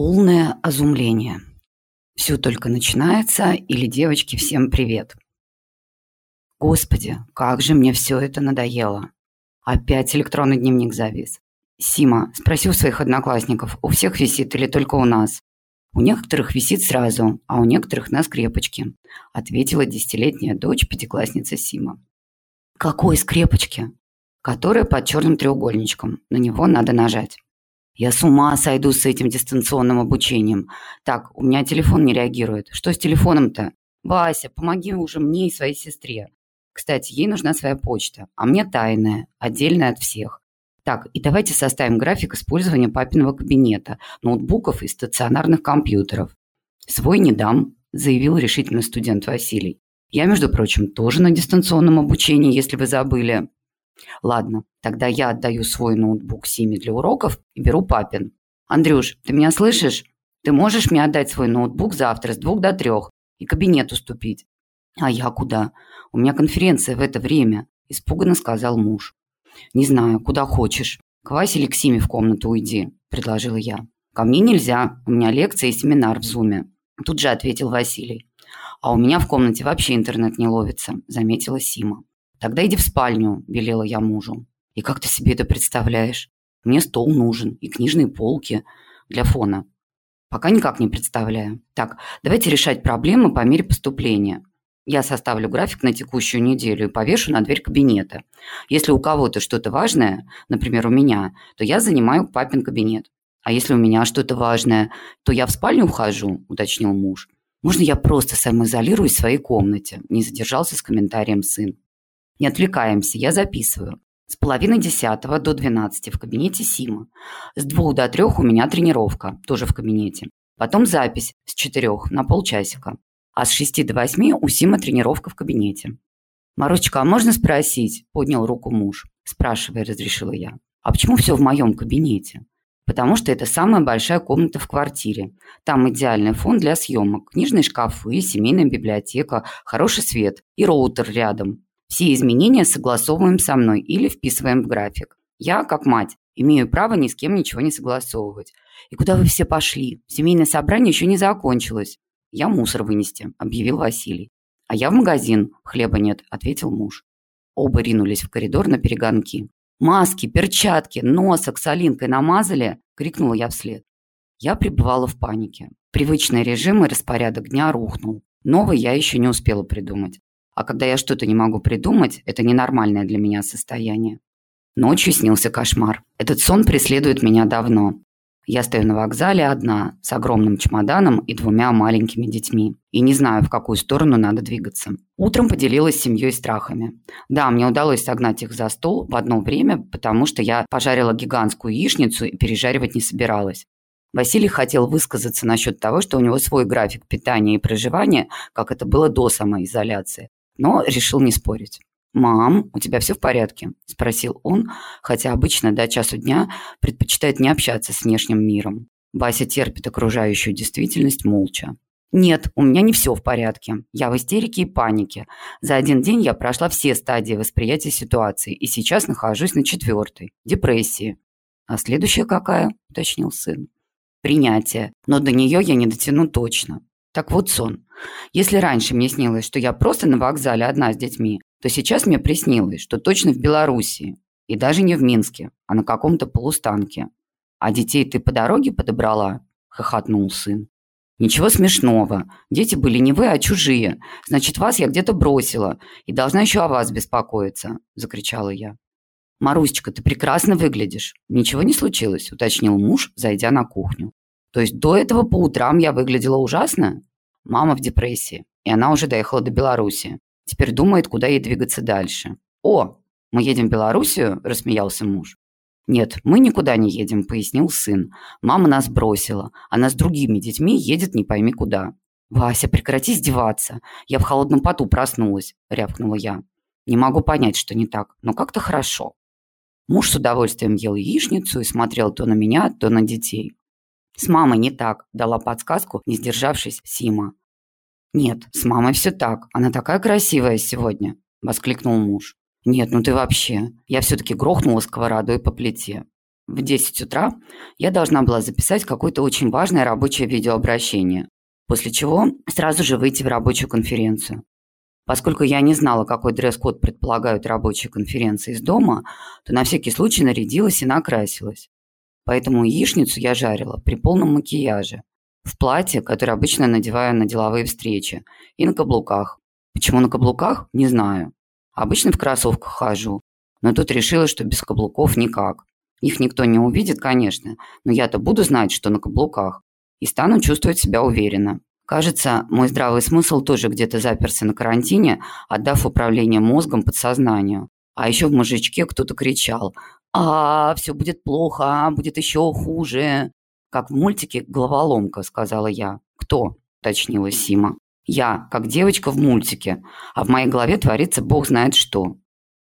Полное озумление. Все только начинается, или девочки, всем привет. Господи, как же мне все это надоело. Опять электронный дневник завис. Сима, спроси у своих одноклассников, у всех висит или только у нас? У некоторых висит сразу, а у некоторых на скрепочке, ответила десятилетняя дочь пятиклассницы Сима. Какой скрепочки? Которая под черным треугольничком. На него надо нажать. Я с ума сойду с этим дистанционным обучением. Так, у меня телефон не реагирует. Что с телефоном-то? Вася, помоги уже мне и своей сестре. Кстати, ей нужна своя почта, а мне тайная, отдельная от всех. Так, и давайте составим график использования папиного кабинета, ноутбуков и стационарных компьютеров. Свой не дам, заявил решительно студент Василий. Я, между прочим, тоже на дистанционном обучении, если вы забыли. Ладно, тогда я отдаю свой ноутбук Симе для уроков и беру папин. Андрюш, ты меня слышишь? Ты можешь мне отдать свой ноутбук завтра с двух до трех и кабинет уступить? А я куда? У меня конференция в это время, испуганно сказал муж. Не знаю, куда хочешь. К Васе или к Симе в комнату уйди, предложила я. Ко мне нельзя, у меня лекция и семинар в зуме. Тут же ответил Василий. А у меня в комнате вообще интернет не ловится, заметила Сима. «Тогда иди в спальню», – велела я мужу. «И как ты себе это представляешь? Мне стол нужен и книжные полки для фона». «Пока никак не представляю. Так, давайте решать проблемы по мере поступления. Я составлю график на текущую неделю и повешу на дверь кабинета. Если у кого-то что-то важное, например, у меня, то я занимаю папин кабинет. А если у меня что-то важное, то я в спальню ухожу», – уточнил муж. «Можно я просто самоизолируюсь в своей комнате?» – не задержался с комментарием сын. Не отвлекаемся, я записываю. С половины десятого до двенадцати в кабинете Сима. С двух до трех у меня тренировка, тоже в кабинете. Потом запись с четырех на полчасика. А с шести до восьми у Сима тренировка в кабинете. «Марочка, а можно спросить?» – поднял руку муж. Спрашивая, разрешила я. «А почему все в моем кабинете?» «Потому что это самая большая комната в квартире. Там идеальный фон для съемок, книжные шкафы, семейная библиотека, хороший свет и роутер рядом. Все изменения согласовываем со мной или вписываем в график. Я, как мать, имею право ни с кем ничего не согласовывать. И куда вы все пошли? Семейное собрание еще не закончилось. Я мусор вынести, объявил Василий. А я в магазин. Хлеба нет, ответил муж. Оба ринулись в коридор на перегонки. «Маски, перчатки, носок с Алинкой намазали?» – крикнула я вслед. Я пребывала в панике. Привычный режим и распорядок дня рухнул. Новый я еще не успела придумать. А когда я что-то не могу придумать, это ненормальное для меня состояние. Ночью снился кошмар. Этот сон преследует меня давно. Я стою на вокзале одна, с огромным чемоданом и двумя маленькими детьми. И не знаю, в какую сторону надо двигаться. Утром поделилась с семьей страхами. Да, мне удалось согнать их за стол в одно время, потому что я пожарила гигантскую яичницу и пережаривать не собиралась. Василий хотел высказаться насчет того, что у него свой график питания и проживания, как это было до самоизоляции но решил не спорить. «Мам, у тебя все в порядке?» – спросил он, хотя обычно до часу дня предпочитает не общаться с внешним миром. Вася терпит окружающую действительность молча. «Нет, у меня не все в порядке. Я в истерике и панике. За один день я прошла все стадии восприятия ситуации и сейчас нахожусь на четвертой – депрессии». «А следующая какая?» – уточнил сын. «Принятие. Но до нее я не дотяну точно. Так вот сон. Если раньше мне снилось, что я просто на вокзале одна с детьми, то сейчас мне приснилось, что точно в Белоруссии. И даже не в Минске, а на каком-то полустанке. «А детей ты по дороге подобрала?» – хохотнул сын. «Ничего смешного. Дети были не вы, а чужие. Значит, вас я где-то бросила и должна еще о вас беспокоиться», – закричала я. «Маруська, ты прекрасно выглядишь. Ничего не случилось?» – уточнил муж, зайдя на кухню. То есть до этого по утрам я выглядела ужасно? Мама в депрессии, и она уже доехала до Беларуси. Теперь думает, куда ей двигаться дальше. «О, мы едем в Белоруссию?» – рассмеялся муж. «Нет, мы никуда не едем», – пояснил сын. «Мама нас бросила. Она с другими детьми едет не пойми куда». «Вася, прекрати издеваться. Я в холодном поту проснулась», – рявкнула я. «Не могу понять, что не так, но как-то хорошо». Муж с удовольствием ел яичницу и смотрел то на меня, то на детей. «С мамой не так», – дала подсказку, не сдержавшись, Сима. «Нет, с мамой все так. Она такая красивая сегодня», – воскликнул муж. «Нет, ну ты вообще. Я все-таки грохнула сковородой по плите». В 10 утра я должна была записать какое-то очень важное рабочее видеообращение, после чего сразу же выйти в рабочую конференцию. Поскольку я не знала, какой дресс-код предполагают рабочие конференции из дома, то на всякий случай нарядилась и накрасилась. Поэтому яичницу я жарила при полном макияже, в платье, которое обычно надеваю на деловые встречи, и на каблуках. Почему на каблуках? Не знаю. Обычно в кроссовках хожу, но тут решила, что без каблуков никак. Их никто не увидит, конечно, но я-то буду знать, что на каблуках, и стану чувствовать себя уверенно. Кажется, мой здравый смысл тоже где-то заперся на карантине, отдав управление мозгом подсознанию. А еще в мужичке кто-то кричал «А, все будет плохо, а будет еще хуже». «Как в мультике «Головоломка», — сказала я. «Кто?» — уточнила Сима. «Я, как девочка в мультике, а в моей голове творится бог знает что».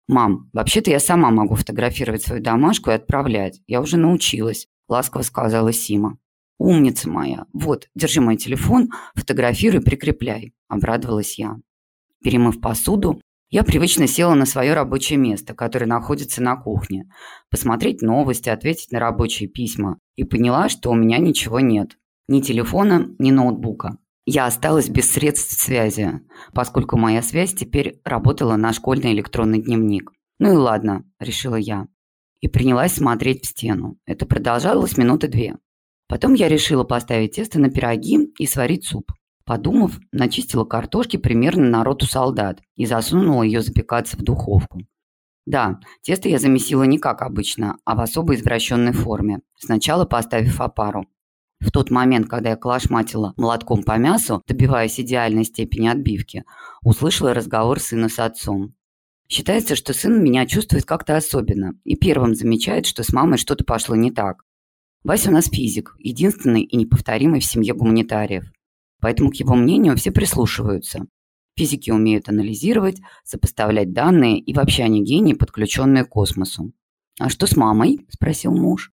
«Мам, вообще-то я сама могу фотографировать свою домашку и отправлять. Я уже научилась», — ласково сказала Сима. «Умница моя. Вот, держи мой телефон, фотографируй, прикрепляй», — обрадовалась я. Перемыв посуду, я привычно села на свое рабочее место, которое находится на кухне, посмотреть новости, ответить на рабочие письма, и поняла, что у меня ничего нет. Ни телефона, ни ноутбука. Я осталась без средств связи, поскольку моя связь теперь работала на школьный электронный дневник. Ну и ладно, решила я. И принялась смотреть в стену. Это продолжалось минуты две. Потом я решила поставить тесто на пироги и сварить суп. Подумав, начистила картошки примерно на роту солдат и засунула ее запекаться в духовку. Да, тесто я замесила не как обычно, а в особо извращенной форме, сначала поставив опару. В тот момент, когда я клашматила молотком по мясу, добиваясь идеальной степени отбивки, услышала разговор сына с отцом. Считается, что сын меня чувствует как-то особенно и первым замечает, что с мамой что-то пошло не так. Вася у нас физик, единственный и неповторимый в семье гуманитариев. Поэтому к его мнению все прислушиваются. Физики умеют анализировать, сопоставлять данные и вообще они гении, подключенные к космосу. «А что с мамой?» – спросил муж.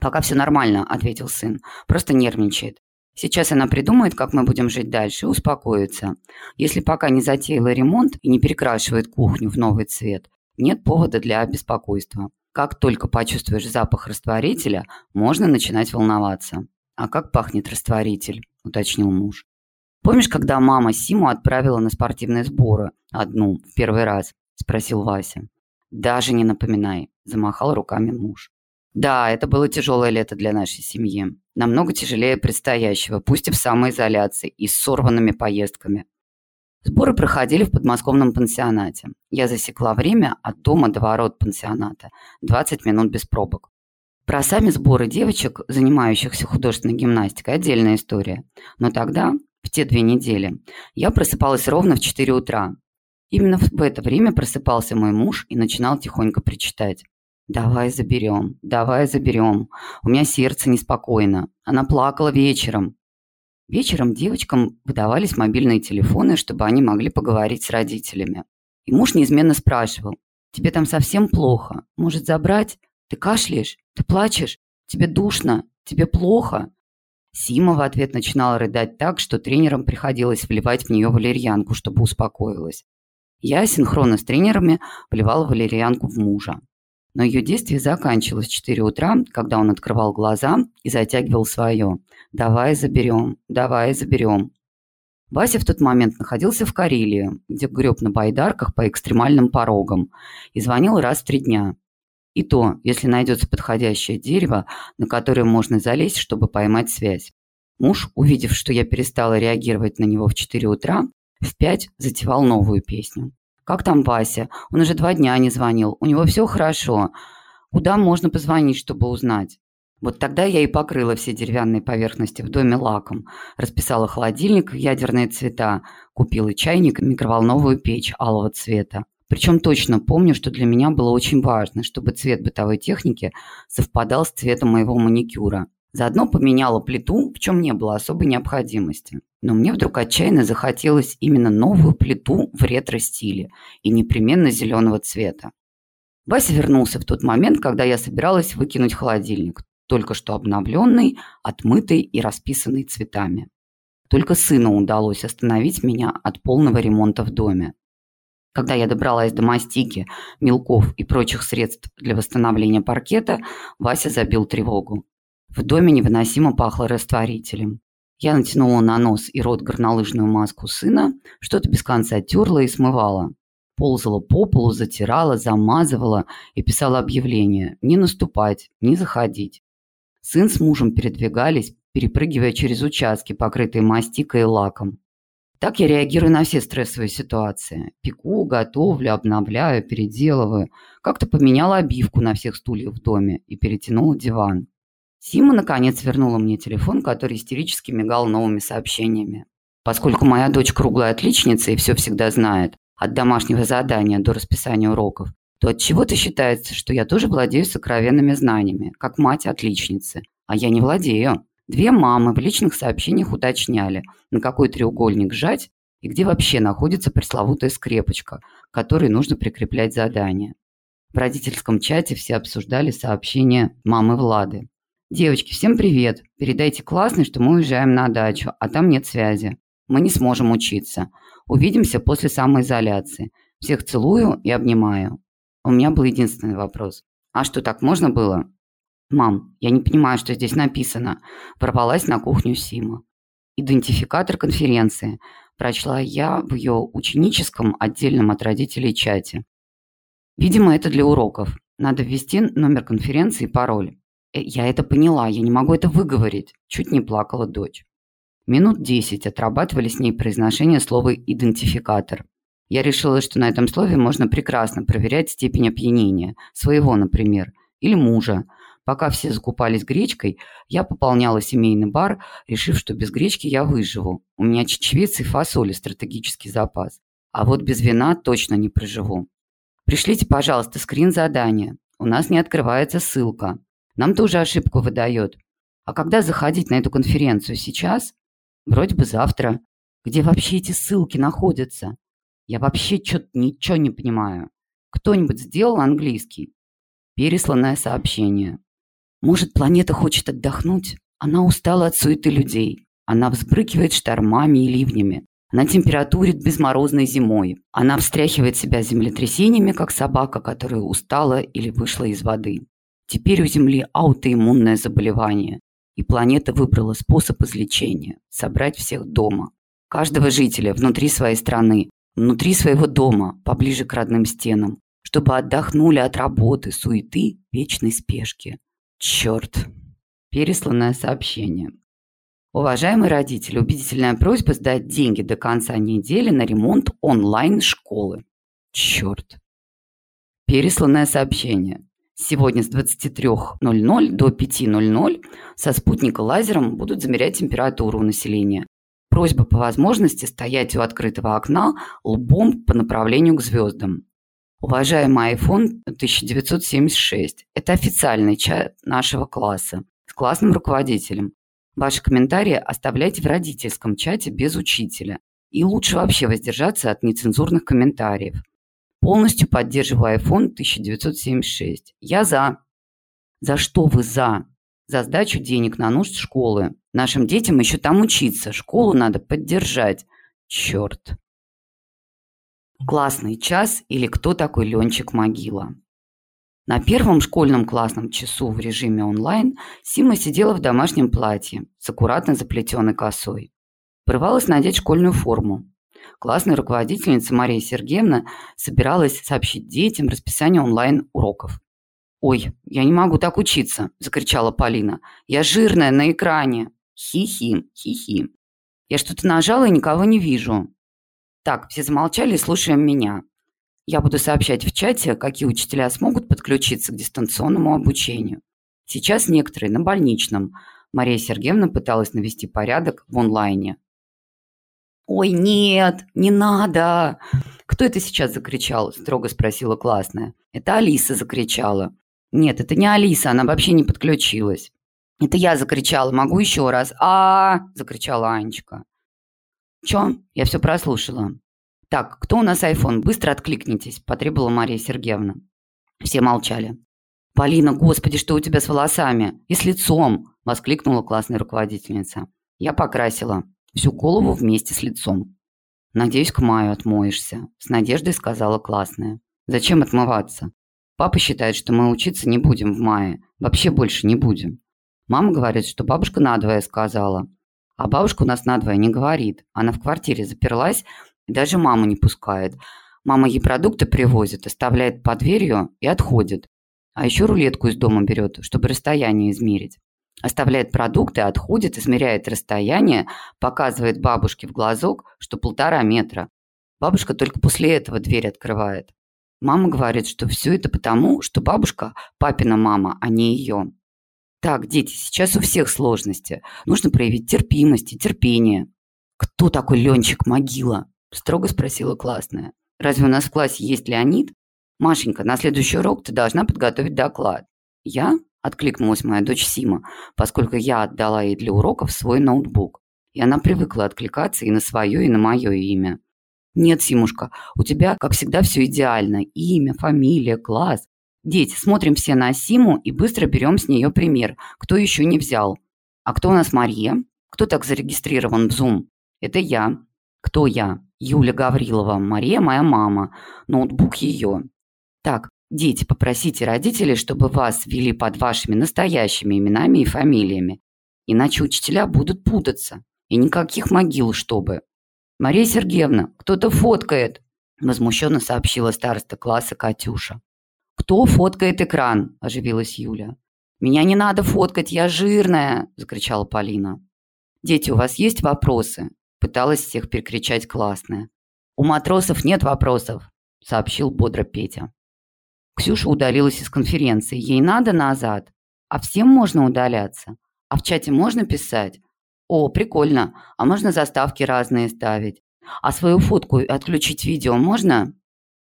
«Пока все нормально», – ответил сын. «Просто нервничает. Сейчас она придумает, как мы будем жить дальше, и успокоится. Если пока не затеяла ремонт и не перекрашивает кухню в новый цвет, нет повода для беспокойства. Как только почувствуешь запах растворителя, можно начинать волноваться. А как пахнет растворитель? Уточнил муж. «Помнишь, когда мама Симу отправила на спортивные сборы? Одну, в первый раз?» – спросил Вася. «Даже не напоминай», – замахал руками муж. «Да, это было тяжелое лето для нашей семьи. Намного тяжелее предстоящего, пусть и в самоизоляции, и с сорванными поездками. Сборы проходили в подмосковном пансионате. Я засекла время от дома до ворот пансионата. 20 минут без пробок. Про сами сборы девочек, занимающихся художественной гимнастикой, отдельная история. Но тогда, в те две недели, я просыпалась ровно в 4 утра. Именно в это время просыпался мой муж и начинал тихонько причитать. «Давай заберем, давай заберем. У меня сердце неспокойно. Она плакала вечером». Вечером девочкам выдавались мобильные телефоны, чтобы они могли поговорить с родителями. И муж неизменно спрашивал, «Тебе там совсем плохо? Может, забрать? Ты кашляешь? Ты плачешь? Тебе душно? Тебе плохо?» Сима в ответ начинала рыдать так, что тренерам приходилось вливать в нее валерьянку, чтобы успокоилась. Я синхронно с тренерами вливала валерьянку в мужа. Но ее действие заканчивалось в 4 утра, когда он открывал глаза и затягивал свое. «Давай заберем, давай заберем». Вася в тот момент находился в Карелии, где греб на байдарках по экстремальным порогам и звонил раз в три дня. И то, если найдется подходящее дерево, на которое можно залезть, чтобы поймать связь. Муж, увидев, что я перестала реагировать на него в 4 утра, в 5 затевал новую песню. «Как там Вася? Он уже два дня не звонил. У него все хорошо. Куда можно позвонить, чтобы узнать?» Вот тогда я и покрыла все деревянные поверхности в доме лаком, расписала холодильник ядерные цвета, купила чайник микроволновую печь алого цвета. Причем точно помню, что для меня было очень важно, чтобы цвет бытовой техники совпадал с цветом моего маникюра. Заодно поменяла плиту, в чем не было особой необходимости. Но мне вдруг отчаянно захотелось именно новую плиту в ретро-стиле и непременно зеленого цвета. Вася вернулся в тот момент, когда я собиралась выкинуть холодильник, только что обновленный, отмытый и расписанный цветами. Только сыну удалось остановить меня от полного ремонта в доме. Когда я добралась до мастики, мелков и прочих средств для восстановления паркета, Вася забил тревогу. В доме невыносимо пахло растворителем. Я натянула на нос и рот горнолыжную маску сына, что-то без конца терла и смывала. Ползала по полу, затирала, замазывала и писала объявление «Не наступать, не заходить». Сын с мужем передвигались, перепрыгивая через участки, покрытые мастикой и лаком. Так я реагирую на все стрессовые ситуации. Пеку, готовлю, обновляю, переделываю. Как-то поменяла обивку на всех стульях в доме и перетянула диван. Сима, наконец, вернула мне телефон, который истерически мигал новыми сообщениями. Поскольку моя дочь круглая отличница и все всегда знает, от домашнего задания до расписания уроков, то от чего то считается, что я тоже владею сокровенными знаниями, как мать отличницы. А я не владею. Две мамы в личных сообщениях уточняли, на какой треугольник жать и где вообще находится пресловутая скрепочка, которой нужно прикреплять задание. В родительском чате все обсуждали сообщение мамы Влады. «Девочки, всем привет! Передайте классной, что мы уезжаем на дачу, а там нет связи. Мы не сможем учиться. Увидимся после самоизоляции. Всех целую и обнимаю». У меня был единственный вопрос. «А что, так можно было?» «Мам, я не понимаю, что здесь написано». Ворвалась на кухню Сима. «Идентификатор конференции». Прочла я в ее ученическом отдельном от родителей чате. Видимо, это для уроков. Надо ввести номер конференции и пароль. Э, я это поняла, я не могу это выговорить. Чуть не плакала дочь. Минут десять отрабатывали с ней произношение слова «идентификатор». Я решила, что на этом слове можно прекрасно проверять степень опьянения. Своего, например. Или мужа. Пока все закупались гречкой, я пополняла семейный бар, решив, что без гречки я выживу. У меня чечевицы и фасоли стратегический запас. А вот без вина точно не проживу. Пришлите, пожалуйста, скрин задания. У нас не открывается ссылка. Нам тоже ошибку выдает. А когда заходить на эту конференцию? Сейчас? Вроде бы завтра. Где вообще эти ссылки находятся? Я вообще что-то ничего не понимаю. Кто-нибудь сделал английский? Пересланное сообщение. Может, планета хочет отдохнуть? Она устала от суеты людей. Она взбрыкивает штормами и ливнями. Она температурит безморозной зимой. Она встряхивает себя землетрясениями, как собака, которая устала или вышла из воды. Теперь у Земли аутоиммунное заболевание. И планета выбрала способ излечения – собрать всех дома. Каждого жителя внутри своей страны, внутри своего дома, поближе к родным стенам, чтобы отдохнули от работы, суеты, вечной спешки. Черт. Пересланное сообщение. Уважаемые родители, убедительная просьба сдать деньги до конца недели на ремонт онлайн-школы. Черт. Пересланное сообщение. Сегодня с 23.00 до 5.00 со спутника лазером будут замерять температуру у населения. Просьба по возможности стоять у открытого окна лбом по направлению к звездам. Уважаемый iPhone 1976, это официальный чат нашего класса с классным руководителем. Ваши комментарии оставляйте в родительском чате без учителя. И лучше вообще воздержаться от нецензурных комментариев. Полностью поддерживаю iPhone 1976. Я за. За что вы за? За сдачу денег на нужд школы. Нашим детям еще там учиться. Школу надо поддержать. Черт. Классный час или кто такой Ленчик Могила? На первом школьном классном часу в режиме онлайн Сима сидела в домашнем платье с аккуратно заплетенной косой. Порывалась надеть школьную форму. Классная руководительница Мария Сергеевна собиралась сообщить детям расписание онлайн-уроков. «Ой, я не могу так учиться!» – закричала Полина. «Я жирная на экране!» «Хи-хи, хи-хи!» «Я что-то нажала и никого не вижу!» Так, все замолчали слушаем меня. Я буду сообщать в чате, какие учителя смогут подключиться к дистанционному обучению. Сейчас некоторые на больничном. Мария Сергеевна пыталась навести порядок в онлайне. «Ой, нет, не надо!» «Кто это сейчас закричал?» – строго спросила классная. «Это Алиса закричала». «Нет, это не Алиса, она вообще не подключилась». «Это я закричала, могу еще раз?» а, -а, -а закричала Анечка. «Чё? Я все прослушала». «Так, кто у нас айфон? Быстро откликнитесь», – потребовала Мария Сергеевна. Все молчали. «Полина, господи, что у тебя с волосами? И с лицом!» – воскликнула классная руководительница. «Я покрасила всю голову вместе с лицом». Надеюсь, к маю отмоешься, с надеждой сказала классная. Зачем отмываться? Папа считает, что мы учиться не будем в мае. Вообще больше не будем. Мама говорит, что бабушка надвое сказала. А бабушка у нас надвое не говорит. Она в квартире заперлась и даже маму не пускает. Мама ей продукты привозит, оставляет под дверью и отходит. А еще рулетку из дома берет, чтобы расстояние измерить. Оставляет продукты, отходит, измеряет расстояние, показывает бабушке в глазок, что полтора метра. Бабушка только после этого дверь открывает. Мама говорит, что все это потому, что бабушка папина мама, а не ее. Так, дети, сейчас у всех сложности. Нужно проявить терпимость и терпение. «Кто такой Ленчик Могила?» – строго спросила классная. «Разве у нас в классе есть Леонид? Машенька, на следующий урок ты должна подготовить доклад». «Я?» – откликнулась моя дочь Сима, поскольку я отдала ей для уроков свой ноутбук. И она привыкла откликаться и на свое, и на мое имя. «Нет, Симушка, у тебя, как всегда, все идеально. Имя, фамилия, класс. Дети, смотрим все на Симу и быстро берем с нее пример. Кто еще не взял? А кто у нас Мария? Кто так зарегистрирован в Zoom? Это я. Кто я? Юля Гаврилова. Мария моя мама. Ноутбук ее. Так, дети, попросите родителей, чтобы вас ввели под вашими настоящими именами и фамилиями. Иначе учителя будут путаться. И никаких могил, чтобы. «Мария Сергеевна, кто-то фоткает!» – возмущенно сообщила староста класса Катюша. «Кто фоткает экран?» – оживилась Юля. «Меня не надо фоткать, я жирная!» – закричала Полина. «Дети, у вас есть вопросы?» – пыталась всех перекричать классная. «У матросов нет вопросов», – сообщил бодро Петя. Ксюша удалилась из конференции. Ей надо назад. А всем можно удаляться? А в чате можно писать? О, прикольно. А можно заставки разные ставить? А свою фотку отключить видео можно?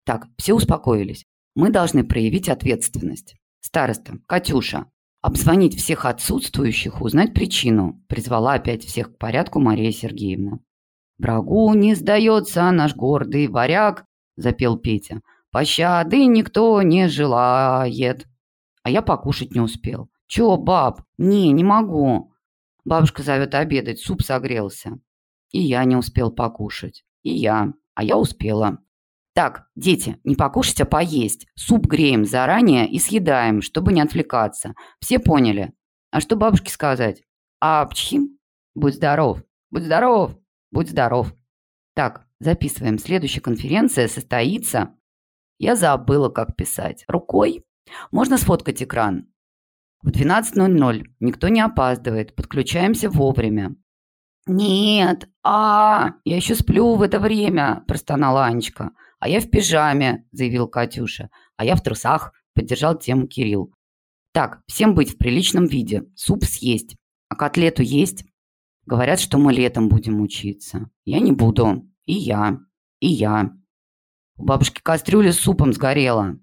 Так, все успокоились. Мы должны проявить ответственность. Староста, Катюша, обзвонить всех отсутствующих, узнать причину. Призвала опять всех к порядку Мария Сергеевна. «Врагу не сдается наш гордый варяг», – запел Петя. «Пощады никто не желает». А я покушать не успел. «Чё, баб? Не, не могу. Бабушка зовет обедать, суп согрелся. И я не успел покушать. И я. А я успела. Так, дети, не покушать, а поесть. Суп греем заранее и съедаем, чтобы не отвлекаться. Все поняли? А что бабушке сказать? А пчхим? Будь здоров. Будь здоров. Будь здоров. Так, записываем. Следующая конференция состоится... Я забыла, как писать. Рукой? Можно сфоткать экран? В 12.00. Никто не опаздывает. Подключаемся вовремя. «Нет, а, я еще сплю в это время», – простонала Анечка. «А я в пижаме», – заявил Катюша. «А я в трусах», – поддержал тему Кирилл. «Так, всем быть в приличном виде. Суп съесть. А котлету есть?» «Говорят, что мы летом будем учиться. Я не буду. И я. И я. У бабушки кастрюля с супом сгорела.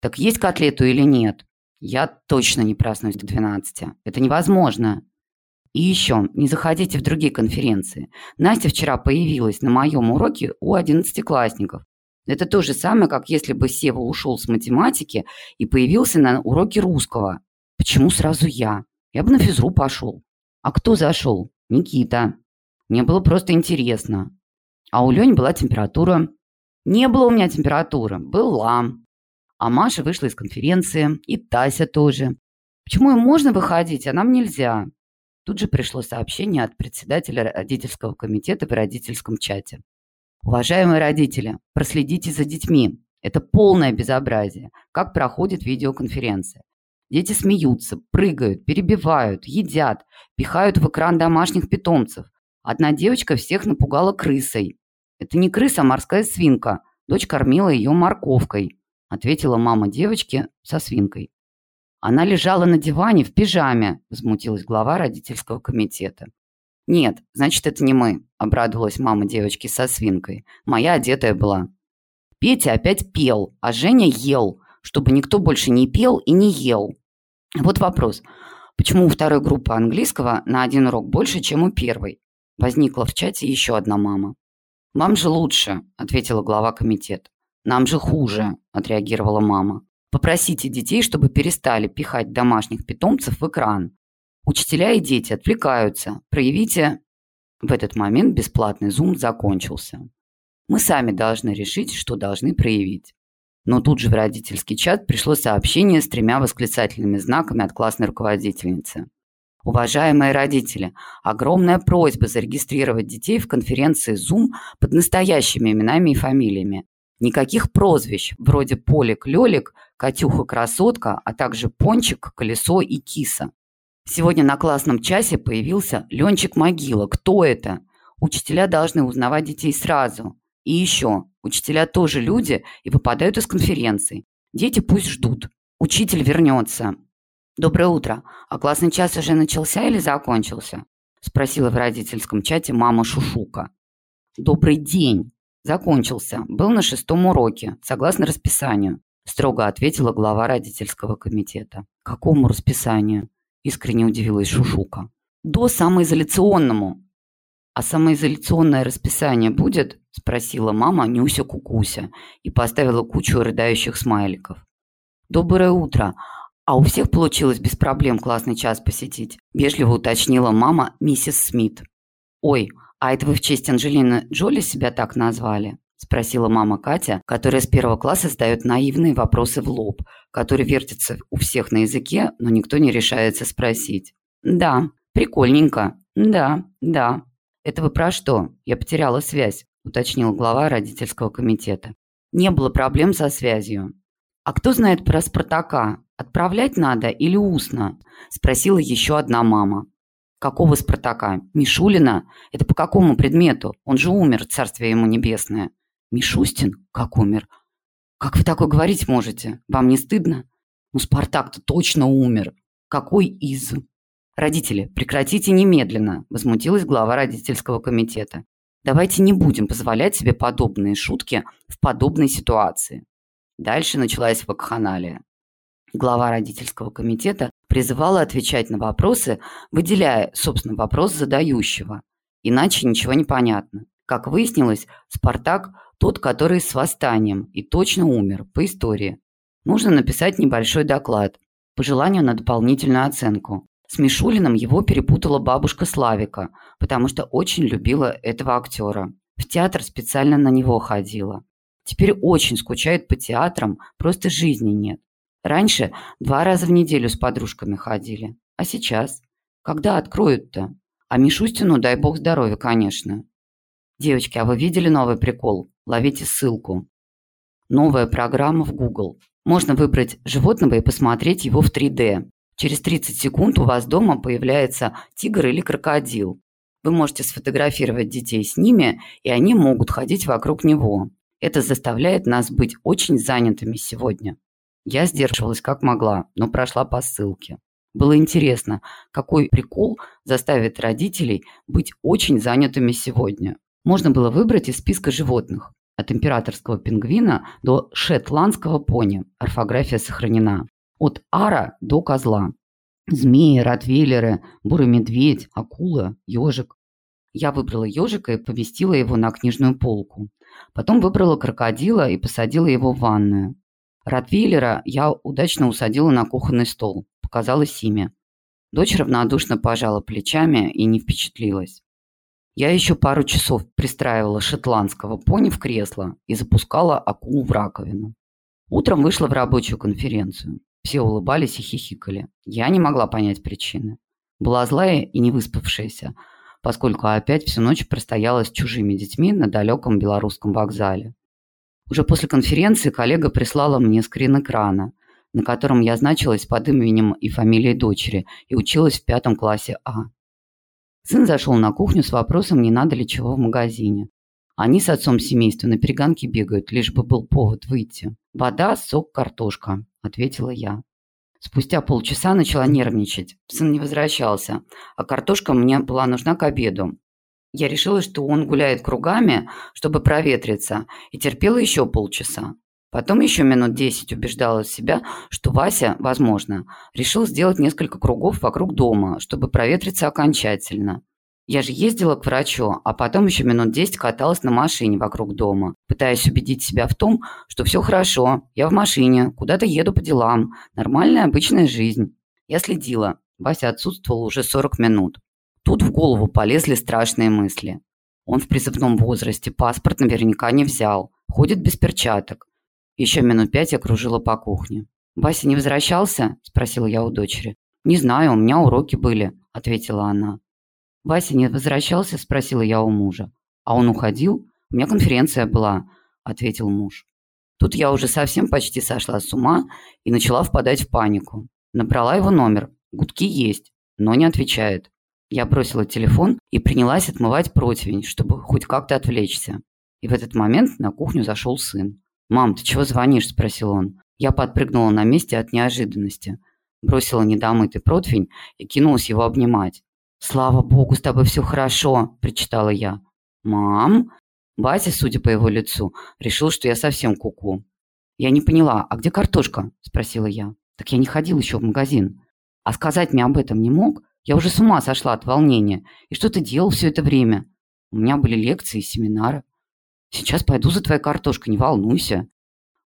Так есть котлету или нет?» Я точно не проснусь к 12. Это невозможно. И еще, не заходите в другие конференции. Настя вчера появилась на моем уроке у одиннадцатиклассников. Это то же самое, как если бы Сева ушел с математики и появился на уроке русского. Почему сразу я? Я бы на физру пошел. А кто зашел? Никита. Мне было просто интересно. А у Лени была температура. Не было у меня температуры. Была. А Маша вышла из конференции, и Тася тоже. Почему им можно выходить, а нам нельзя? Тут же пришло сообщение от председателя родительского комитета в родительском чате. Уважаемые родители, проследите за детьми. Это полное безобразие. Как проходит видеоконференция. Дети смеются, прыгают, перебивают, едят, пихают в экран домашних питомцев. Одна девочка всех напугала крысой. Это не крыса, а морская свинка. Дочь кормила ее морковкой ответила мама девочки со свинкой. Она лежала на диване в пижаме, возмутилась глава родительского комитета. Нет, значит, это не мы, обрадовалась мама девочки со свинкой. Моя одетая была. Петя опять пел, а Женя ел, чтобы никто больше не пел и не ел. Вот вопрос. Почему у второй группы английского на один урок больше, чем у первой? Возникла в чате еще одна мама. «Вам же лучше», – ответила глава комитета. «Нам же хуже», – отреагировала мама. «Попросите детей, чтобы перестали пихать домашних питомцев в экран. Учителя и дети отвлекаются. Проявите...» В этот момент бесплатный зум закончился. Мы сами должны решить, что должны проявить. Но тут же в родительский чат пришло сообщение с тремя восклицательными знаками от классной руководительницы. Уважаемые родители, огромная просьба зарегистрировать детей в конференции Zoom под настоящими именами и фамилиями. Никаких прозвищ, вроде Полик-Лёлик, Катюха-Красотка, а также Пончик, Колесо и Киса. Сегодня на классном часе появился Ленчик-Могила. Кто это? Учителя должны узнавать детей сразу. И еще, учителя тоже люди и выпадают из конференций. Дети пусть ждут. Учитель вернется. «Доброе утро. А классный час уже начался или закончился?» Спросила в родительском чате мама Шушука. «Добрый день. Закончился. Был на шестом уроке, согласно расписанию», строго ответила глава родительского комитета. «Какому расписанию?» Искренне удивилась Шушука. «До самоизоляционному». «А самоизоляционное расписание будет?» – спросила мама Нюся Кукуся и поставила кучу рыдающих смайликов. «Доброе утро. А у всех получилось без проблем классный час посетить?» – вежливо уточнила мама миссис Смит. «Ой, а это вы в честь Анджелины Джоли себя так назвали?» – спросила мама Катя, которая с первого класса задает наивные вопросы в лоб, которые вертятся у всех на языке, но никто не решается спросить. «Да, прикольненько. Да, да. Это вы про что? Я потеряла связь», – уточнил глава родительского комитета. «Не было проблем со связью». «А кто знает про Спартака? Отправлять надо или устно?» – спросила еще одна мама. «Какого Спартака? Мишулина? Это по какому предмету? Он же умер, царствие ему небесное». Мишустин? Как умер? Как вы такое говорить можете? Вам не стыдно? Ну, Спартак-то точно умер. Какой из? Родители, прекратите немедленно, возмутилась глава родительского комитета. Давайте не будем позволять себе подобные шутки в подобной ситуации. Дальше началась вакханалия. Глава родительского комитета призывала отвечать на вопросы, выделяя, собственно, вопрос задающего. Иначе ничего не понятно. Как выяснилось, Спартак тот, который с восстанием и точно умер, по истории. Нужно написать небольшой доклад, по желанию на дополнительную оценку. С Мишулиным его перепутала бабушка Славика, потому что очень любила этого актера. В театр специально на него ходила. Теперь очень скучает по театрам, просто жизни нет. Раньше два раза в неделю с подружками ходили. А сейчас? Когда откроют-то? А Мишустину дай бог здоровья, конечно. Девочки, а вы видели новый прикол? Ловите ссылку. Новая программа в Google. Можно выбрать животного и посмотреть его в 3D. Через 30 секунд у вас дома появляется тигр или крокодил. Вы можете сфотографировать детей с ними, и они могут ходить вокруг него. Это заставляет нас быть очень занятыми сегодня. Я сдерживалась как могла, но прошла по ссылке. Было интересно, какой прикол заставит родителей быть очень занятыми сегодня. Можно было выбрать из списка животных. От императорского пингвина до шетландского пони. Орфография сохранена. От ара до козла. Змеи, ротвейлеры, бурый медведь, акула, ежик. Я выбрала ежика и поместила его на книжную полку. Потом выбрала крокодила и посадила его в ванную. Ротвейлера я удачно усадила на кухонный стол. Показалось имя. Дочь равнодушно пожала плечами и не впечатлилась. Я еще пару часов пристраивала шотландского пони в кресло и запускала акулу в раковину. Утром вышла в рабочую конференцию. Все улыбались и хихикали. Я не могла понять причины. Была злая и не выспавшаяся, поскольку опять всю ночь простояла с чужими детьми на далеком белорусском вокзале. Уже после конференции коллега прислала мне скрин экрана, на котором я значилась под именем и фамилией дочери и училась в пятом классе А. Сын зашел на кухню с вопросом, не надо ли чего в магазине. Они с отцом семейства на перегонке бегают, лишь бы был повод выйти. «Вода, сок, картошка», – ответила я. Спустя полчаса начала нервничать. Сын не возвращался, а картошка мне была нужна к обеду. Я решила, что он гуляет кругами, чтобы проветриться, и терпела еще полчаса. Потом еще минут десять убеждала себя, что Вася, возможно, решил сделать несколько кругов вокруг дома, чтобы проветриться окончательно. Я же ездила к врачу, а потом еще минут десять каталась на машине вокруг дома, пытаясь убедить себя в том, что все хорошо, я в машине, куда-то еду по делам, нормальная обычная жизнь. Я следила. Вася отсутствовал уже 40 минут. Тут в голову полезли страшные мысли. Он в призывном возрасте, паспорт наверняка не взял. Ходит без перчаток. Еще минут пять я кружила по кухне. «Вася не возвращался?» – спросила я у дочери. «Не знаю, у меня уроки были», – ответила она. «Вася не возвращался?» – спросила я у мужа. «А он уходил? У меня конференция была», – ответил муж. Тут я уже совсем почти сошла с ума и начала впадать в панику. Набрала его номер. Гудки есть, но не отвечает. Я бросила телефон и принялась отмывать противень, чтобы хоть как-то отвлечься. И в этот момент на кухню зашел сын. «Мам, ты чего звонишь?» – спросил он. Я подпрыгнула на месте от неожиданности. Бросила недомытый противень и кинулась его обнимать. «Слава богу, с тобой все хорошо!» – причитала я. «Мам?» Вася, судя по его лицу, решил, что я совсем куку. -ку. «Я не поняла, а где картошка?» – спросила я. «Так я не ходил еще в магазин. А сказать мне об этом не мог? Я уже с ума сошла от волнения. И что ты делал все это время? У меня были лекции и семинары. Сейчас пойду за твоей картошкой, не волнуйся.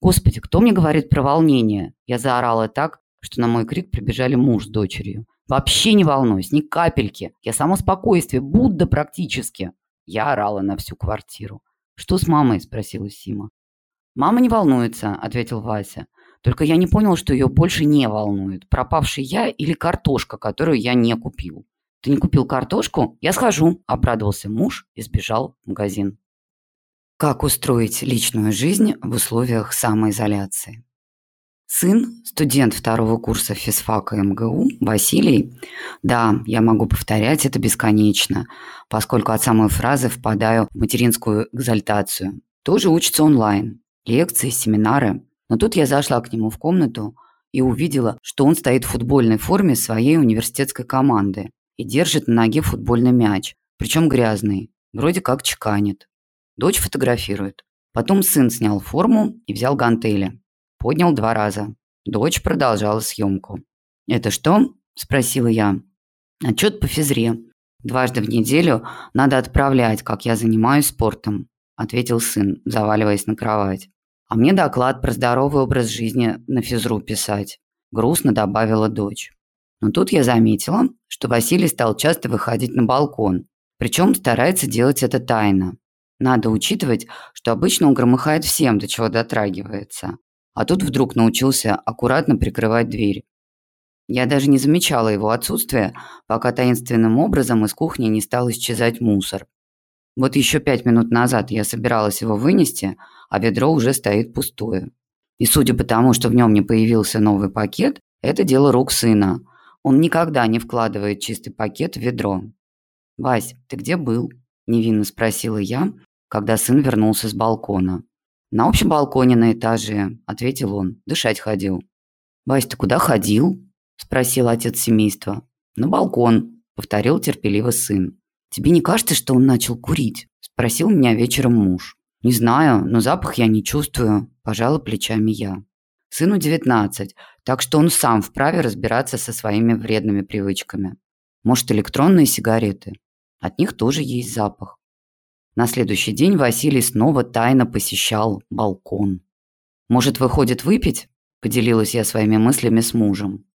Господи, кто мне говорит про волнение? Я заорала так, что на мой крик прибежали муж с дочерью. Вообще не волнуюсь, ни капельки. Я само спокойствие, Будда практически. Я орала на всю квартиру. «Что с мамой?» – спросила Сима. «Мама не волнуется», – ответил Вася. Только я не понял, что ее больше не волнует. Пропавший я или картошка, которую я не купил. Ты не купил картошку? Я схожу, обрадовался муж и сбежал в магазин. Как устроить личную жизнь в условиях самоизоляции? Сын, студент второго курса физфака МГУ, Василий, да, я могу повторять это бесконечно, поскольку от самой фразы впадаю в материнскую экзальтацию, тоже учится онлайн. Лекции, семинары, но тут я зашла к нему в комнату и увидела, что он стоит в футбольной форме своей университетской команды и держит на ноге футбольный мяч, причем грязный, вроде как чеканит. Дочь фотографирует. Потом сын снял форму и взял гантели. Поднял два раза. Дочь продолжала съемку. «Это что?» – спросила я. «Отчет по физре. Дважды в неделю надо отправлять, как я занимаюсь спортом», – ответил сын, заваливаясь на кровать. А мне доклад про здоровый образ жизни на физру писать. Грустно добавила дочь. Но тут я заметила, что Василий стал часто выходить на балкон. Причем старается делать это тайно. Надо учитывать, что обычно он громыхает всем, до чего дотрагивается. А тут вдруг научился аккуратно прикрывать дверь. Я даже не замечала его отсутствия, пока таинственным образом из кухни не стал исчезать мусор. Вот еще пять минут назад я собиралась его вынести, а ведро уже стоит пустое. И судя по тому, что в нем не появился новый пакет, это дело рук сына. Он никогда не вкладывает чистый пакет в ведро. «Вась, ты где был?» – невинно спросила я, когда сын вернулся с балкона. «На общем балконе на этаже», – ответил он. «Дышать ходил». «Вась, ты куда ходил?» – спросил отец семейства. «На балкон», – повторил терпеливо сын. «Тебе не кажется, что он начал курить?» – спросил меня вечером муж. «Не знаю, но запах я не чувствую», – пожала плечами я. Сыну 19, так что он сам вправе разбираться со своими вредными привычками. Может, электронные сигареты? От них тоже есть запах. На следующий день Василий снова тайно посещал балкон. «Может, выходит выпить?» – поделилась я своими мыслями с мужем.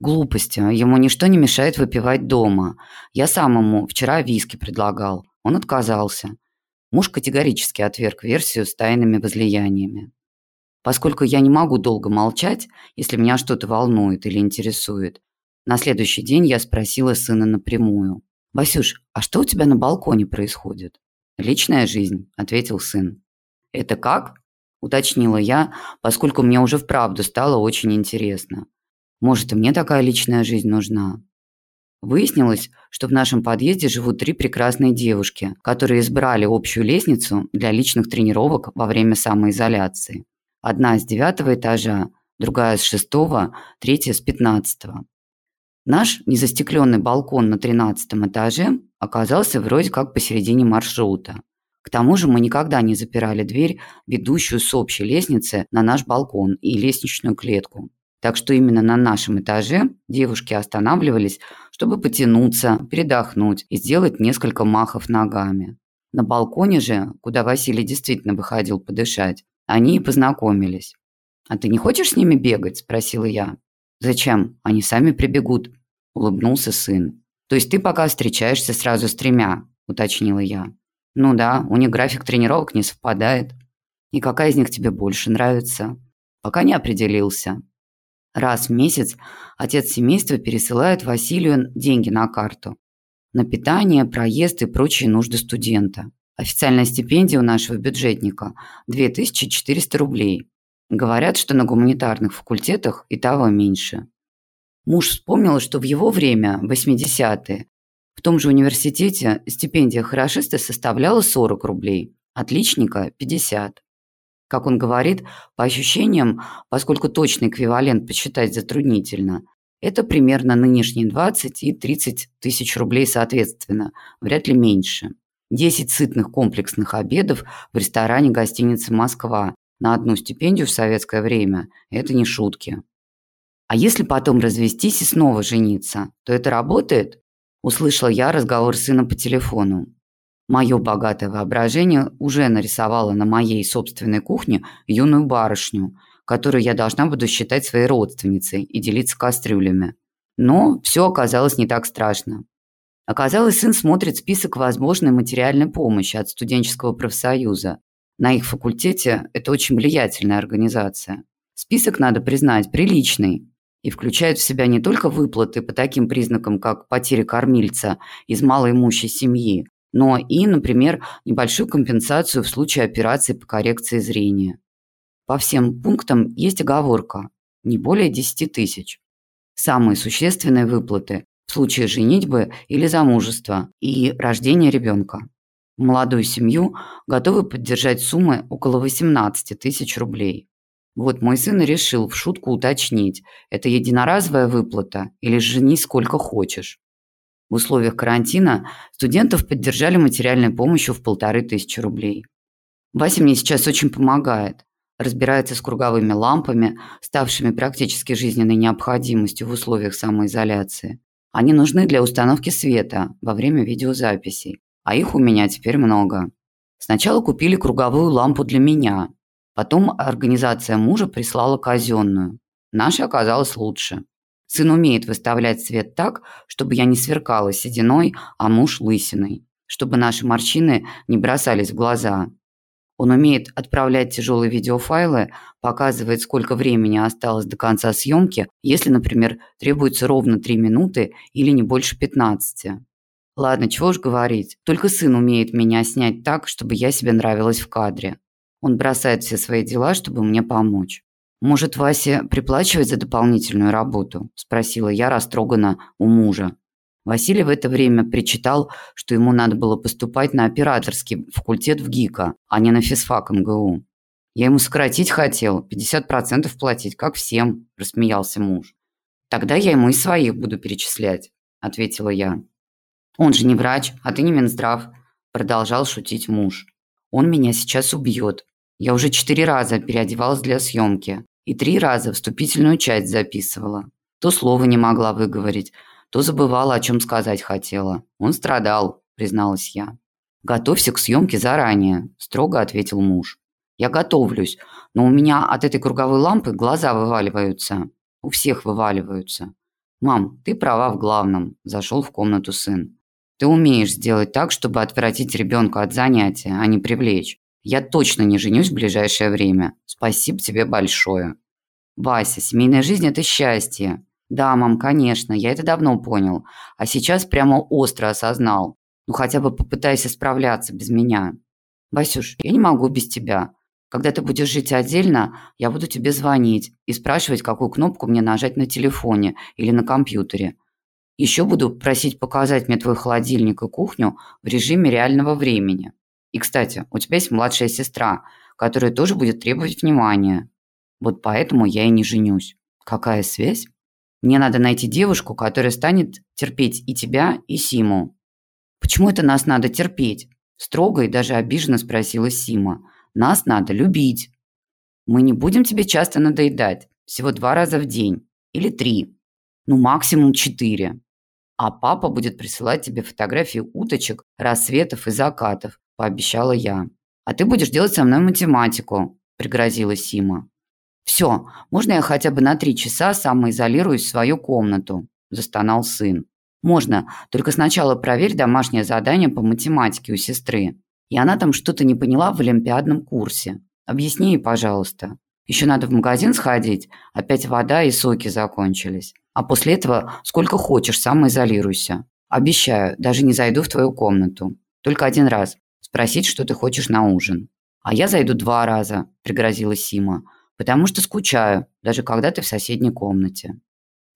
Глупости. Ему ничто не мешает выпивать дома. Я сам ему вчера виски предлагал. Он отказался. Муж категорически отверг версию с тайными возлияниями. Поскольку я не могу долго молчать, если меня что-то волнует или интересует, на следующий день я спросила сына напрямую. «Васюш, а что у тебя на балконе происходит?» «Личная жизнь», – ответил сын. «Это как?» – уточнила я, поскольку мне уже вправду стало очень интересно. «Может, и мне такая личная жизнь нужна?» Выяснилось, что в нашем подъезде живут три прекрасные девушки, которые избрали общую лестницу для личных тренировок во время самоизоляции. Одна с девятого этажа, другая с шестого, третья с пятнадцатого. Наш незастекленный балкон на тринадцатом этаже оказался вроде как посередине маршрута. К тому же мы никогда не запирали дверь, ведущую с общей лестницы на наш балкон и лестничную клетку. Так что именно на нашем этаже девушки останавливались, чтобы потянуться, передохнуть и сделать несколько махов ногами. На балконе же, куда Василий действительно выходил подышать, они и познакомились. «А ты не хочешь с ними бегать?» – спросила я. «Зачем? Они сами прибегут», – улыбнулся сын. «То есть ты пока встречаешься сразу с тремя?» – уточнила я. Ну да, у них график тренировок не совпадает. И какая из них тебе больше нравится? Пока не определился. Раз в месяц отец семейства пересылает Василию деньги на карту. На питание, проезд и прочие нужды студента. Официальная стипендия у нашего бюджетника – 2400 рублей. Говорят, что на гуманитарных факультетах и того меньше. Муж вспомнил, что в его время, 80-е, в том же университете стипендия хорошиста составляла 40 рублей, отличника – 50. Как он говорит, по ощущениям, поскольку точный эквивалент посчитать затруднительно, это примерно нынешние 20 и 30 тысяч рублей соответственно, вряд ли меньше. 10 сытных комплексных обедов в ресторане гостиницы «Москва» на одну стипендию в советское время – это не шутки. А если потом развестись и снова жениться, то это работает? Услышала я разговор сына по телефону. Мое богатое воображение уже нарисовало на моей собственной кухне юную барышню, которую я должна буду считать своей родственницей и делиться кастрюлями. Но все оказалось не так страшно. Оказалось, сын смотрит список возможной материальной помощи от студенческого профсоюза. На их факультете это очень влиятельная организация. Список, надо признать, приличный и включает в себя не только выплаты по таким признакам, как потеря кормильца из малоимущей семьи, но и, например, небольшую компенсацию в случае операции по коррекции зрения. По всем пунктам есть оговорка – не более 10 тысяч. Самые существенные выплаты в случае женитьбы или замужества и рождения ребенка. Молодую семью готовы поддержать суммы около 18 тысяч рублей. Вот мой сын решил в шутку уточнить, это единоразовая выплата или женись сколько хочешь. В условиях карантина студентов поддержали материальной помощью в полторы тысячи рублей. Вася мне сейчас очень помогает. Разбирается с круговыми лампами, ставшими практически жизненной необходимостью в условиях самоизоляции. Они нужны для установки света во время видеозаписей, а их у меня теперь много. Сначала купили круговую лампу для меня, потом организация мужа прислала казенную. Наша оказалась лучше. Сын умеет выставлять свет так, чтобы я не сверкала сединой, а муж лысиной, чтобы наши морщины не бросались в глаза. Он умеет отправлять тяжелые видеофайлы, показывает, сколько времени осталось до конца съемки, если, например, требуется ровно 3 минуты или не больше 15. Ладно, чего уж говорить, только сын умеет меня снять так, чтобы я себе нравилась в кадре. Он бросает все свои дела, чтобы мне помочь. «Может, Вася приплачивать за дополнительную работу?» – спросила я растроганно у мужа. Василий в это время причитал, что ему надо было поступать на операторский факультет в ГИКа, а не на физфак МГУ. «Я ему сократить хотел, 50% платить, как всем», – рассмеялся муж. «Тогда я ему и своих буду перечислять», – ответила я. «Он же не врач, а ты не Минздрав», – продолжал шутить муж. «Он меня сейчас убьет. Я уже четыре раза переодевалась для съемки и три раза вступительную часть записывала. То слова не могла выговорить, то забывала, о чем сказать хотела. Он страдал, призналась я. «Готовься к съемке заранее», – строго ответил муж. «Я готовлюсь, но у меня от этой круговой лампы глаза вываливаются. У всех вываливаются». «Мам, ты права в главном», – зашел в комнату сын. «Ты умеешь сделать так, чтобы отвратить ребенка от занятия, а не привлечь. Я точно не женюсь в ближайшее время. Спасибо тебе большое». «Вася, семейная жизнь – это счастье. Да, мам, конечно, я это давно понял. А сейчас прямо остро осознал. Ну хотя бы попытайся справляться без меня. Васюш, я не могу без тебя. Когда ты будешь жить отдельно, я буду тебе звонить и спрашивать, какую кнопку мне нажать на телефоне или на компьютере. Еще буду просить показать мне твой холодильник и кухню в режиме реального времени. И, кстати, у тебя есть младшая сестра, которая тоже будет требовать внимания. Вот поэтому я и не женюсь. Какая связь? Мне надо найти девушку, которая станет терпеть и тебя, и Симу. Почему это нас надо терпеть? Строго и даже обиженно спросила Сима. Нас надо любить. Мы не будем тебе часто надоедать. Всего два раза в день. Или три. Ну, максимум четыре. А папа будет присылать тебе фотографии уточек, рассветов и закатов, пообещала я. А ты будешь делать со мной математику, пригрозила Сима. «Все, можно я хотя бы на три часа самоизолируюсь в свою комнату?» – застонал сын. «Можно, только сначала проверь домашнее задание по математике у сестры. И она там что-то не поняла в олимпиадном курсе. Объясни ей, пожалуйста. Еще надо в магазин сходить, опять вода и соки закончились. А после этого сколько хочешь, самоизолируйся. Обещаю, даже не зайду в твою комнату. Только один раз. Спросить, что ты хочешь на ужин. А я зайду два раза, пригрозила Сима. Потому что скучаю, даже когда ты в соседней комнате.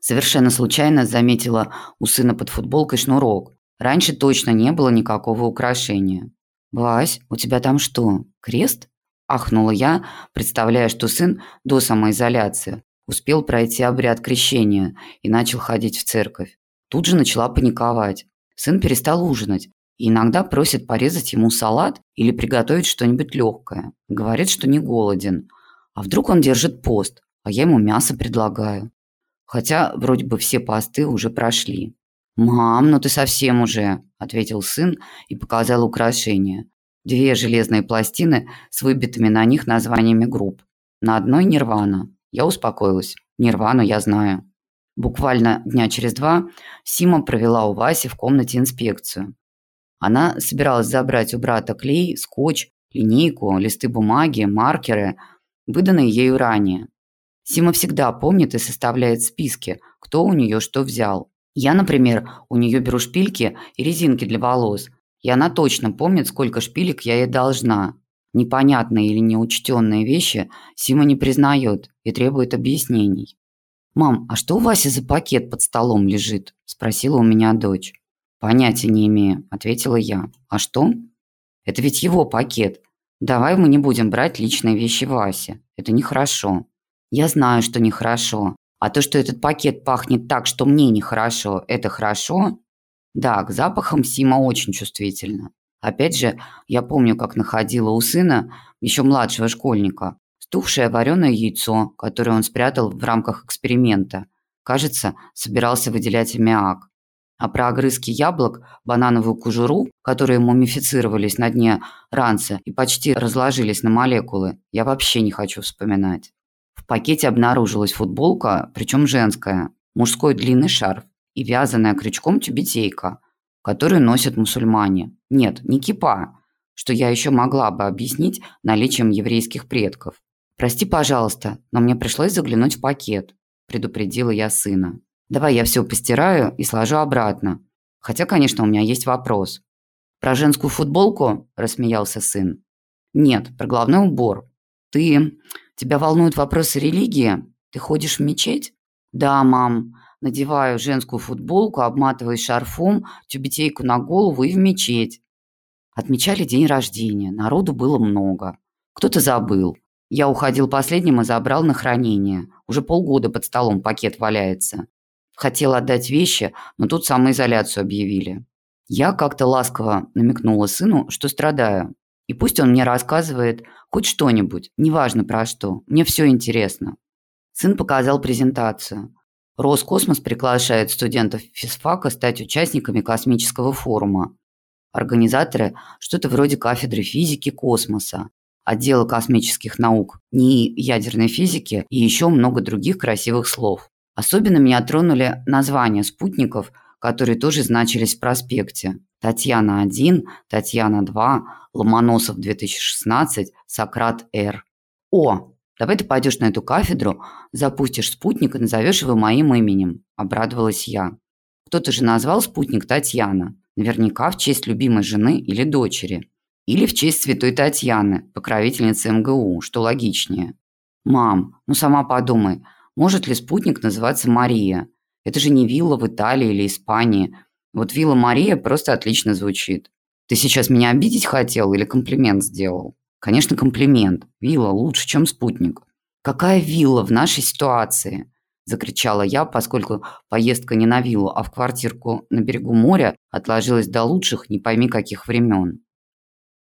Совершенно случайно заметила у сына под футболкой шнурок. Раньше точно не было никакого украшения. «Вась, у тебя там что, крест?» Ахнула я, представляя, что сын до самоизоляции успел пройти обряд крещения и начал ходить в церковь. Тут же начала паниковать. Сын перестал ужинать и иногда просит порезать ему салат или приготовить что-нибудь легкое. Говорит, что не голоден. А вдруг он держит пост, а я ему мясо предлагаю. Хотя вроде бы все посты уже прошли. «Мам, ну ты совсем уже», – ответил сын и показал украшение. Две железные пластины с выбитыми на них названиями групп. На одной «Нирвана». Я успокоилась. «Нирвану я знаю». Буквально дня через два Сима провела у Васи в комнате инспекцию. Она собиралась забрать у брата клей, скотч, линейку, листы бумаги, маркеры, выданные ею ранее. Сима всегда помнит и составляет списки, кто у нее что взял. Я, например, у нее беру шпильки и резинки для волос, и она точно помнит, сколько шпилек я ей должна. Непонятные или неучтенные вещи Сима не признает и требует объяснений. «Мам, а что у Васи за пакет под столом лежит?» – спросила у меня дочь. «Понятия не имею», – ответила я. «А что?» «Это ведь его пакет. Давай мы не будем брать личные вещи Васи. Это нехорошо». «Я знаю, что нехорошо. А то, что этот пакет пахнет так, что мне нехорошо, это хорошо? Да, к запахам Сима очень чувствительна. Опять же, я помню, как находила у сына, еще младшего школьника, стухшее вареное яйцо, которое он спрятал в рамках эксперимента. Кажется, собирался выделять аммиак. А про огрызки яблок, банановую кожуру, которые мумифицировались на дне ранца и почти разложились на молекулы, я вообще не хочу вспоминать. В пакете обнаружилась футболка, причем женская, мужской длинный шарф и вязаная крючком тюбетейка, которую носят мусульмане. Нет, не кипа, что я еще могла бы объяснить наличием еврейских предков. «Прости, пожалуйста, но мне пришлось заглянуть в пакет», – предупредила я сына. «Давай я все постираю и сложу обратно. Хотя, конечно, у меня есть вопрос». «Про женскую футболку?» – рассмеялся сын. «Нет, про головной убор. Ты Тебя волнуют вопросы религии? Ты ходишь в мечеть? Да, мам. Надеваю женскую футболку, обматываю шарфом, тюбетейку на голову и в мечеть. Отмечали день рождения. Народу было много. Кто-то забыл. Я уходил последним и забрал на хранение. Уже полгода под столом пакет валяется. Хотел отдать вещи, но тут самоизоляцию объявили. Я как-то ласково намекнула сыну, что страдаю. И пусть он мне рассказывает хоть что-нибудь, неважно про что, мне все интересно. Сын показал презентацию. Роскосмос приглашает студентов физфака стать участниками космического форума. Организаторы – что-то вроде кафедры физики космоса, отдела космических наук, НИИ ядерной физики и еще много других красивых слов. Особенно меня тронули названия спутников, которые тоже значились в проспекте. Татьяна-1, Татьяна-2, Ломоносов 2016, Сократ-Р. О, давай ты пойдешь на эту кафедру, запустишь спутник и назовешь его моим именем, обрадовалась я. Кто-то же назвал спутник Татьяна, наверняка в честь любимой жены или дочери. Или в честь святой Татьяны, покровительницы МГУ, что логичнее. Мам, ну сама подумай, может ли спутник называться Мария? Это же не вилла в Италии или Испании. Вот вилла Мария просто отлично звучит. Ты сейчас меня обидеть хотел или комплимент сделал? Конечно, комплимент. Вилла лучше, чем спутник. Какая вилла в нашей ситуации? Закричала я, поскольку поездка не на виллу, а в квартирку на берегу моря отложилась до лучших не пойми каких времен.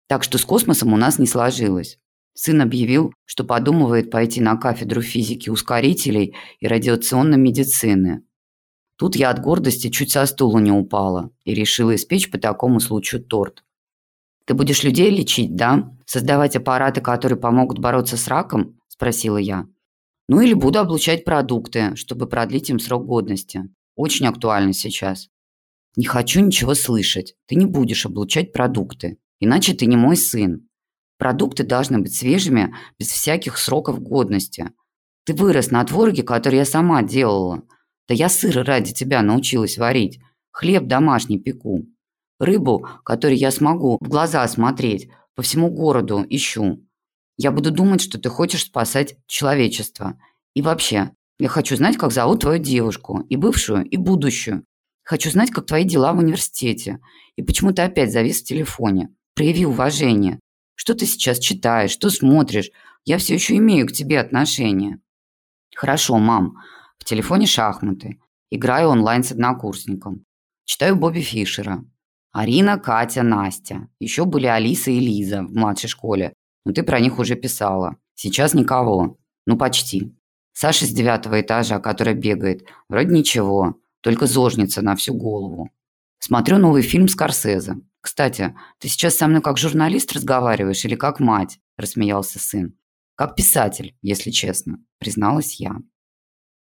Так что с космосом у нас не сложилось. Сын объявил, что подумывает пойти на кафедру физики ускорителей и радиационной медицины. Тут я от гордости чуть со стула не упала и решила испечь по такому случаю торт. «Ты будешь людей лечить, да? Создавать аппараты, которые помогут бороться с раком?» – спросила я. «Ну или буду облучать продукты, чтобы продлить им срок годности. Очень актуально сейчас». «Не хочу ничего слышать. Ты не будешь облучать продукты. Иначе ты не мой сын. Продукты должны быть свежими, без всяких сроков годности. Ты вырос на творге, который я сама делала. Да я сыр ради тебя научилась варить. Хлеб домашний пеку. Рыбу, которую я смогу в глаза смотреть, по всему городу ищу. Я буду думать, что ты хочешь спасать человечество. И вообще, я хочу знать, как зовут твою девушку, и бывшую, и будущую. Хочу знать, как твои дела в университете. И почему ты опять завис в телефоне. Прояви уважение. Что ты сейчас читаешь, что смотришь? Я все еще имею к тебе отношение. Хорошо, мам. В телефоне шахматы. Играю онлайн с однокурсником. Читаю Бобби Фишера. Арина, Катя, Настя. Еще были Алиса и Лиза в младшей школе. Но ты про них уже писала. Сейчас никого. Ну, почти. Саша с девятого этажа, которая бегает. Вроде ничего. Только зожница на всю голову. Смотрю новый фильм Скорсезе. «Кстати, ты сейчас со мной как журналист разговариваешь или как мать?» – рассмеялся сын. «Как писатель, если честно», – призналась я.